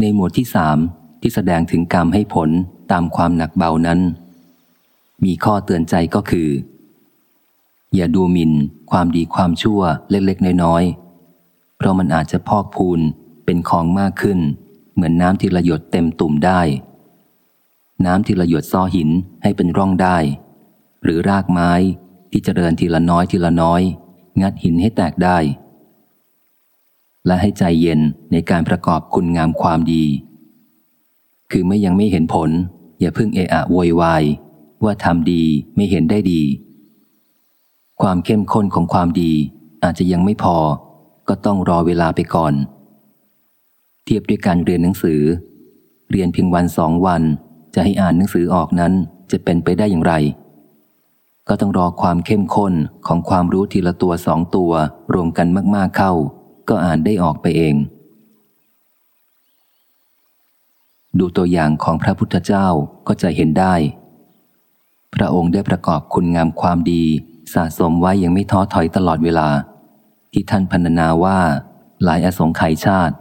ในหมวดที่สามที่แสดงถึงกรรมให้ผลตามความหนักเบานั้น มีข้อเตือนใจก็คือ อย่าดูหมิ่นความดีความชั่วเล็กๆ น้อยๆ เพราะมันอาจจะพอกพูนเป็นของมากขึ้น เหมือนน้ำที่ระหยดเต็มตุ่มได้ น้ำที่ระหยดซ้อหินให้เป็นร่องได้ หรือรากไม้ที่เจริญทีละน้อยทีละน้อย งัดหินให้แตกได้ และให้ใจเย็นในการประกอบคุณงามความดี คือไม่ยังไม่เห็นผล อย่าเพิ่งเอะอะโวยวายว่าทำดีไม่เห็นได้ดี ความเข้มข้นของความดีอาจจะยังไม่พอ ก็ต้องรอเวลาไปก่อน เทียบด้วยการเรียนหนังสือ เรียนเพียงวันสองวัน จะให้อ่านหนังสือออกนั้นจะเป็นไปได้อย่างไร ก็ต้องรอความเข้มข้นของความรู้ทีละตัวสองตัวรวมกันมากๆเข้า ก็อ่านได้ออกไปเอง ดูตัวอย่างของพระพุทธเจ้าก็จะเห็นได้ พระองค์ได้ประกอบคุณงามความดี สะสมไว้ยังไม่ท้อถอยตลอดเวลา ที่ท่านพรรณนาว่าหลายอสงไขยชาติ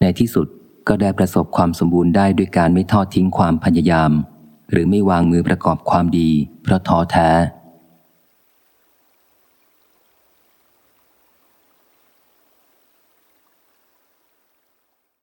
ในที่สุดก็ได้ประสบความสมบูรณ์ได้ด้วยการไม่ทอดทิ้งความพยายาม หรือไม่วางมือประกอบความดี เพราะท้อแท้